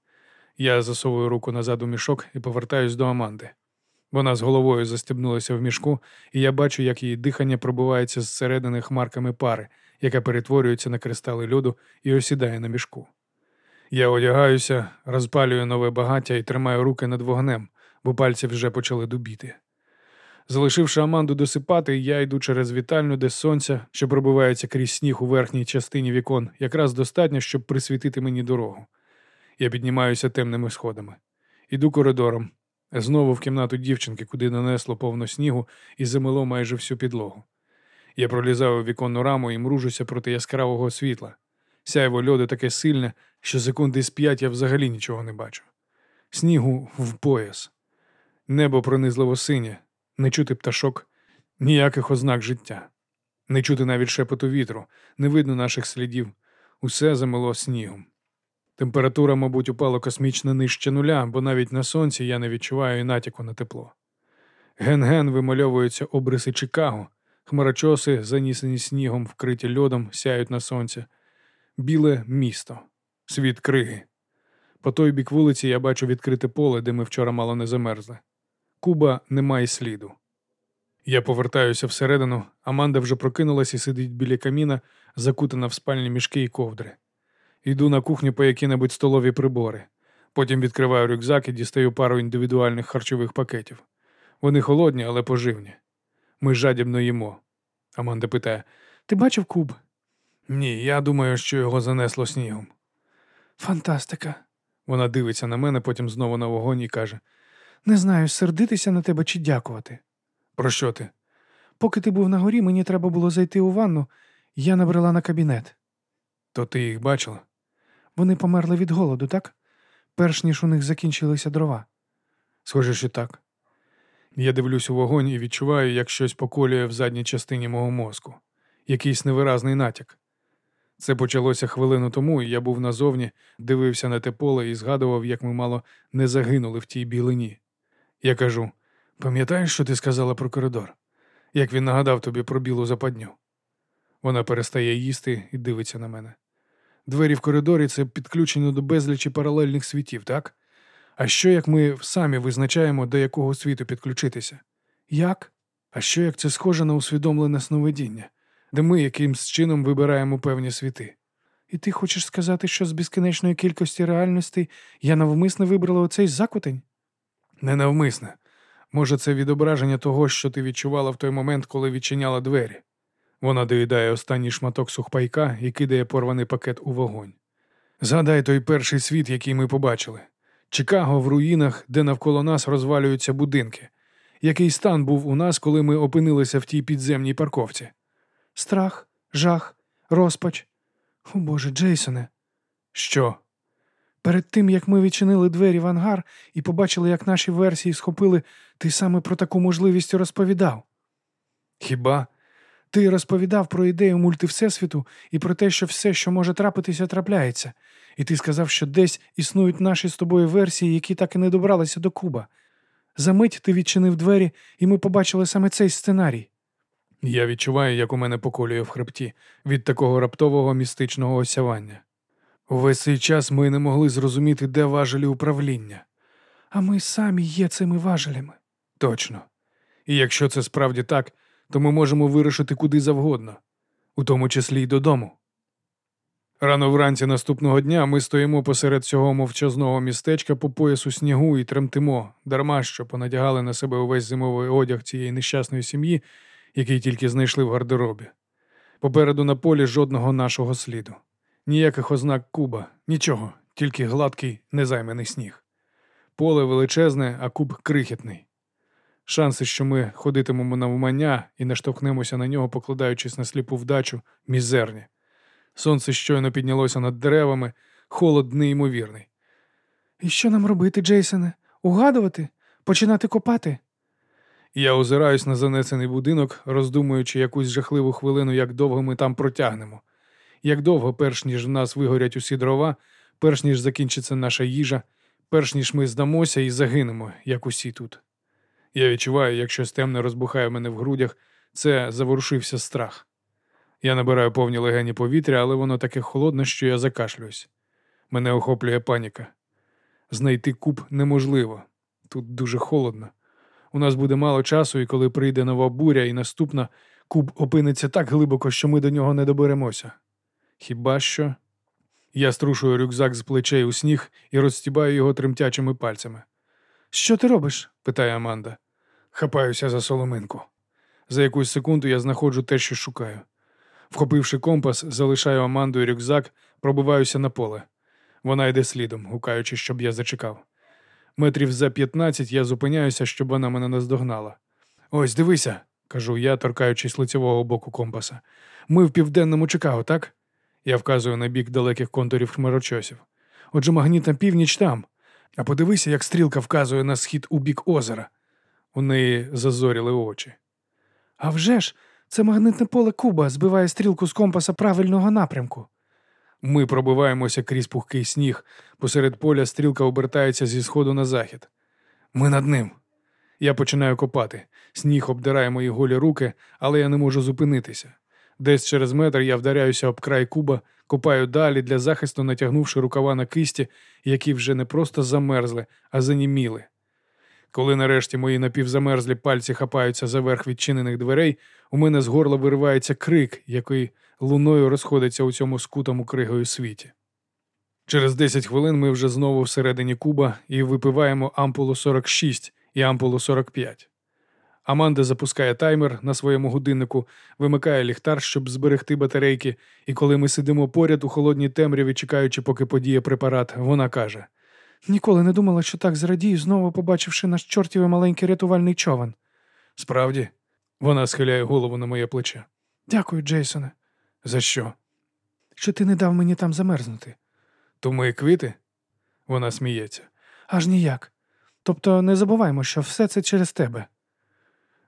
S1: Я засовую руку назад у мішок і повертаюсь до Аманди. Вона з головою застібнулася в мішку, і я бачу, як її дихання пробивається зсередини хмарками пари, яка перетворюється на кристали льоду і осідає на мішку. Я одягаюся, розпалюю нове багаття і тримаю руки над вогнем, бо пальці вже почали дубіти. Залишивши Аманду досипати, я йду через вітальню, де сонця, що пробивається крізь сніг у верхній частині вікон, якраз достатньо, щоб присвітити мені дорогу. Я піднімаюся темними сходами. Іду коридором, знову в кімнату дівчинки, куди нанесло повно снігу і замило майже всю підлогу. Я пролізаю у віконну раму і мружуся проти яскравого світла. Сяйво льоду таке сильне, що секунди з п'ять я взагалі нічого не бачу. Снігу в пояс. Небо пронизливо синє, не чути пташок, ніяких ознак життя, не чути навіть шепоту вітру, не видно наших слідів, усе замило снігом. Температура, мабуть, упала космічно нижче нуля, бо навіть на сонці я не відчуваю і натяку на тепло. Ген-ген вимальовуються обриси Чикаго, хмарочоси, занісені снігом, вкриті льодом, сяють на сонці. Біле місто, світ криги. По той бік вулиці я бачу відкрите поле, де ми вчора мало не замерзли. Куба немає сліду. Я повертаюся всередину, Аманда вже прокинулась і сидить біля каміна, закутана в спальні мішки і ковдри. Йду на кухню по які-небудь столові прибори. Потім відкриваю рюкзак і дістаю пару індивідуальних харчових пакетів. Вони холодні, але поживні. Ми жадібно їмо. Аманда питає:
S2: Ти бачив куб?
S1: Ні, я думаю, що його занесло снігом.
S2: Фантастика.
S1: Вона дивиться на мене, потім знову на вогонь і каже:
S2: Не знаю, сердитися на тебе чи дякувати.
S1: Про що ти?
S2: Поки ти був на горі, мені треба було зайти у ванну, я набрела на кабінет.
S1: То ти їх бачила?
S2: Вони померли від голоду, так? перш ніж у них закінчилися дрова.
S1: Схоже, що так. Я дивлюсь у вогонь і відчуваю, як щось поколює в задній частині мого мозку. Якийсь невиразний натяк. Це почалося хвилину тому, і я був назовні, дивився на те поле і згадував, як ми мало не загинули в тій білині. Я кажу: пам'ятаєш, що ти сказала про коридор? Як він нагадав тобі про білу западню? Вона перестає їсти і дивиться на мене. Двері в коридорі це підключено до безлічі паралельних світів, так? А що як ми самі визначаємо, до якого світу підключитися? Як? А що як це схоже на усвідомлене сновидіння, де ми якимсь чином вибираємо певні світи?
S2: І ти хочеш сказати, що з безкінечної кількості реальностей я навмисно вибрала оцей закутень?
S1: Ненавмисне. Може, це відображення того, що ти відчувала в той момент, коли відчиняла двері. Вона доїдає останній шматок сухпайка і кидає порваний пакет у вогонь. Згадай той перший світ, який ми побачили. Чикаго в руїнах, де навколо нас розвалюються будинки. Який стан був у нас, коли ми опинилися в тій підземній парковці?
S2: Страх, жах, розпач. О Боже, Джейсоне,
S1: Що?
S2: перед тим як ми відчинили двері в ангар і побачили, як наші версії схопили, ти саме про таку можливість розповідав.
S1: Хіба?
S2: Ти розповідав про ідею мультивсесвіту і про те, що все, що може трапитися, трапляється. І ти сказав, що десь існують наші з тобою версії, які так і не добралися до Куба. Замить ти відчинив двері, і ми побачили саме цей сценарій.
S1: Я відчуваю, як у мене поколює в хребті від такого раптового містичного осявання. Увесь цей час ми не могли зрозуміти, де важелі управління.
S2: А ми самі є цими важелями.
S1: Точно. І якщо це справді так, то ми можемо вирушити куди завгодно, у тому числі й додому. Рано вранці наступного дня ми стоїмо посеред цього мовчазного містечка по поясу снігу і тремтимо, дарма що понадягали на себе увесь зимовий одяг цієї нещасної сім'ї, який тільки знайшли в гардеробі. Попереду на полі жодного нашого сліду. Ніяких ознак куба, нічого, тільки гладкий, незайманий сніг. Поле величезне, а куб крихітний. Шанси, що ми ходитимемо на вмання і наштовхнемося на нього, покладаючись на сліпу вдачу, мізерні. Сонце щойно піднялося над деревами, холод неймовірний.
S2: І що нам робити, Джейсоне? Угадувати? Починати копати?
S1: Я озираюсь на занесений будинок, роздумуючи якусь жахливу хвилину, як довго ми там протягнемо. Як довго, перш ніж в нас вигорять усі дрова, перш ніж закінчиться наша їжа, перш ніж ми здамося і загинемо, як усі тут. Я відчуваю, як щось темне розбухає мене в грудях, це заворушився страх. Я набираю повні легені повітря, але воно таке холодне, що я закашлююсь. Мене охоплює паніка. Знайти куб неможливо. Тут дуже холодно. У нас буде мало часу, і коли прийде нова буря і наступна, куб опиниться так глибоко, що ми до нього не доберемося. Хіба що? Я струшую рюкзак з плечей у сніг і розстібаю його тремтячими пальцями.
S2: Що ти робиш?
S1: питає Аманда. Хапаюся за соломинку. За якусь секунду я знаходжу те, що шукаю. Вхопивши компас, залишаю Аманду і рюкзак, пробиваюся на поле. Вона йде слідом, гукаючи, щоб я зачекав. Метрів за п'ятнадцять я зупиняюся, щоб вона мене наздогнала. Ось, дивися, кажу я, торкаючись лицевого боку компаса. Ми в південному Чикаго, так? Я вказую на бік далеких контурів хмарочосів. Отже, магнітна північ там. А подивися, як стрілка вказує на схід у бік озера. У неї зазоріли очі.
S2: А вже ж, це магнитне поле Куба збиває стрілку з компаса правильного напрямку.
S1: Ми пробиваємося крізь пухкий сніг. Посеред поля стрілка обертається зі сходу на захід. Ми над ним. Я починаю копати. Сніг обдирає мої голі руки, але я не можу зупинитися. Десь через метр я вдаряюся об край куба, копаю далі для захисту, натягнувши рукава на кисті, які вже не просто замерзли, а заніміли. Коли нарешті мої напівзамерзлі пальці хапаються за верх відчинених дверей, у мене з горла виривається крик, який луною розходиться у цьому скутому кригою світі. Через 10 хвилин ми вже знову всередині куба і випиваємо ампулу 46 і ампулу 45. Аманда запускає таймер на своєму годиннику, вимикає ліхтар, щоб зберегти батарейки, і коли ми сидимо поряд у холодній темряві, чекаючи, поки подіє препарат, вона каже:
S2: Ніколи не думала, що так зрадію, знову побачивши наш чортівий маленький рятувальний човен.
S1: Справді, вона схиляє голову на моє плече.
S2: Дякую, Джейсоне,
S1: За що?
S2: що ти не дав мені там замерзнути.
S1: То мої квіти? Вона сміється.
S2: Аж ніяк. Тобто не забуваймо, що все це через тебе.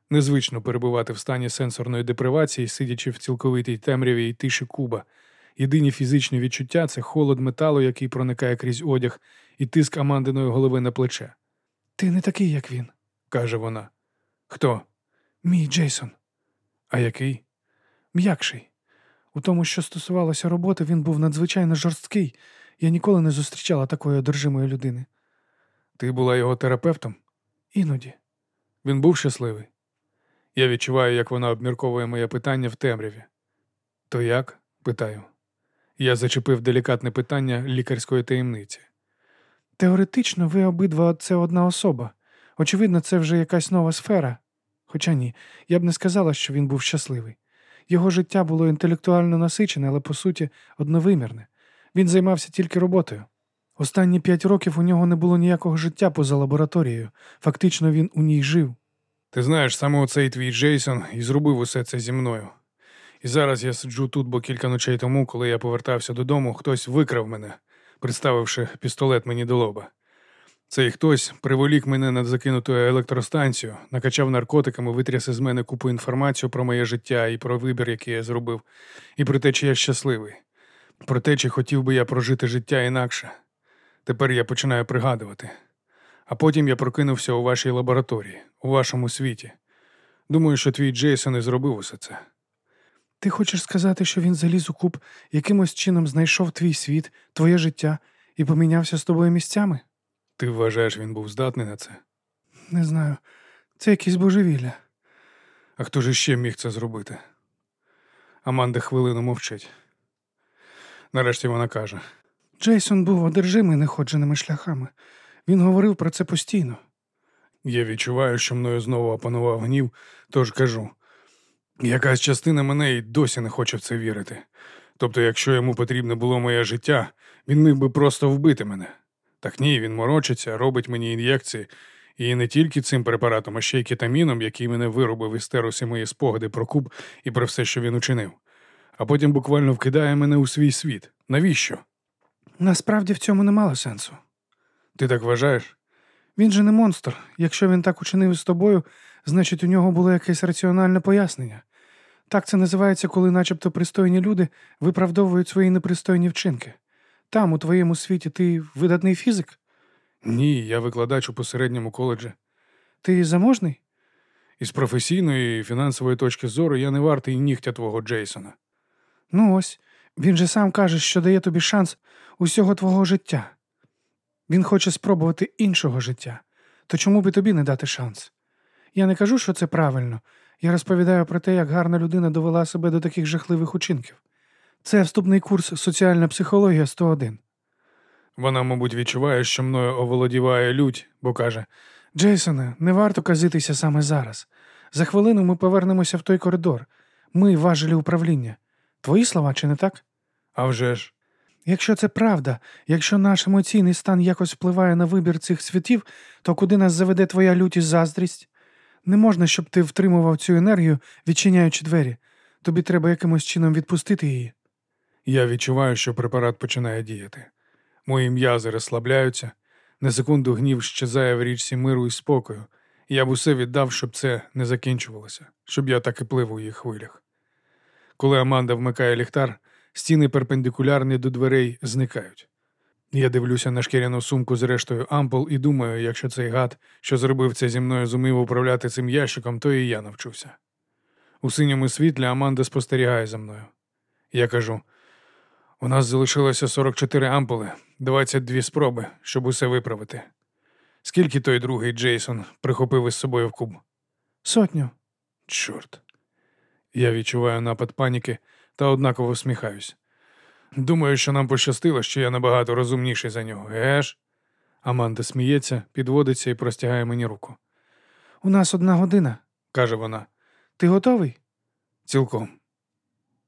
S1: Незвично перебувати в стані сенсорної депривації, сидячи в цілковитій темряві і тиші куба. Єдині фізичні відчуття це холод металу, який проникає крізь одяг, і тиск Амандиної голови на плече,
S2: Ти не такий, як він.
S1: каже вона. Хто?
S2: Мій Джейсон.
S1: А який?
S2: М'якший. У тому, що стосувалося роботи, він був надзвичайно жорсткий. Я ніколи не зустрічала такої одержимої людини.
S1: Ти була його терапевтом?
S2: Іноді.
S1: Він був щасливий. Я відчуваю, як вона обмірковує моє питання в темряві. То як? питаю. Я зачепив делікатне питання лікарської таємниці.
S2: Теоретично, ви обидва це одна особа. Очевидно, це вже якась нова сфера. Хоча ні, я б не сказала, що він був щасливий. Його життя було інтелектуально насичене, але по суті одновимірне. Він займався тільки роботою. Останні п'ять років у нього не було ніякого життя поза лабораторією. Фактично він у ній жив.
S1: Ти знаєш, саме оцей твій Джейсон і зробив усе це зі мною. І зараз я сиджу тут, бо кілька ночей тому, коли я повертався додому, хтось викрав мене, представивши пістолет мені до лоба. Цей хтось приволік мене на закинуту електростанцію, накачав наркотиками, витряс із мене купу інформацію про моє життя і про вибір, який я зробив, і про те, чи я щасливий, про те, чи хотів би я прожити життя інакше. Тепер я починаю пригадувати. А потім я прокинувся у вашій лабораторії, у вашому світі. Думаю, що твій Джейсон і зробив усе це.
S2: Ти хочеш сказати, що він заліз у куб, якимось чином знайшов твій світ, твоє життя і помінявся з тобою місцями?
S1: Ти вважаєш, він був здатний на це?
S2: Не знаю. Це якісь божевілля.
S1: А хто ж іще міг це зробити? Аманда хвилину мовчить. Нарешті вона каже:
S2: Джейсон був одержимий неходженими шляхами. Він говорив про це постійно.
S1: я відчуваю, що мною знову опанував гнів, тож кажу. Якась частина мене й досі не хоче в це вірити. Тобто, якщо йому потрібне було моє життя, він міг би просто вбити мене. Так ні, він морочиться, робить мені ін'єкції, і не тільки цим препаратом, а ще й кетаміном, який мене виробив із терусі мої спогади про куб і про все, що він учинив. А потім буквально вкидає мене у свій світ. Навіщо?
S2: Насправді в цьому немало сенсу.
S1: Ти так вважаєш?
S2: Він же не монстр. Якщо він так учинив із тобою, значить у нього було якесь раціональне пояснення. Так це називається, коли начебто пристойні люди виправдовують свої непристойні вчинки. Там, у твоєму світі, ти видатний фізик?
S1: Ні, я викладач у посередньому коледжі.
S2: Ти заможний?
S1: Із професійної і фінансової точки зору я не вартий нігтя твого Джейсона.
S2: Ну ось, він же сам каже, що дає тобі шанс усього твого життя. Він хоче спробувати іншого життя. То чому би тобі не дати шанс? Я не кажу, що це правильно. Я розповідаю про те, як гарна людина довела себе до таких жахливих учинків. Це вступний курс соціальна психологія 101.
S1: Вона, мабуть, відчуває, що мною оволодіває лють, бо каже:
S2: Джейсоне, не варто казитися саме зараз. За хвилину ми повернемося в той коридор. Ми важелі управління. Твої слова чи не так?
S1: а вже ж,
S2: Якщо це правда, якщо наш емоційний стан якось впливає на вибір цих світів, то куди нас заведе твоя лють заздрість? Не можна, щоб ти втримував цю енергію, відчиняючи двері. Тобі треба якимось чином відпустити її.
S1: я відчуваю, що препарат починає діяти. Мої м'язи розслабляються, на секунду гнів щезає в річці миру і спокою. Я б усе віддав, щоб це не закінчувалося, щоб я так і плив у їх хвилях. Коли Аманда вмикає ліхтар, стіни перпендикулярні до дверей зникають. Я дивлюся на шкіряну сумку з рештою ампул і думаю, якщо цей гад, що зробив це зі мною, зумів управляти цим ящиком, то і я навчуся. У синьому світлі Аманда спостерігає за мною. Я кажу: у нас залишилося 44 ампули, 22 спроби, щоб усе виправити. Скільки той другий Джейсон прихопив із собою в куб?
S2: Сотню.
S1: Чорт. Я відчуваю напад паніки та однаково всміхаюсь. Думаю, що нам пощастило, що я набагато розумніший за нього, геш? Аманда сміється, підводиться і простягає мені руку.
S2: У нас одна година.
S1: Каже вона.
S2: Ти готовий?
S1: Цілком.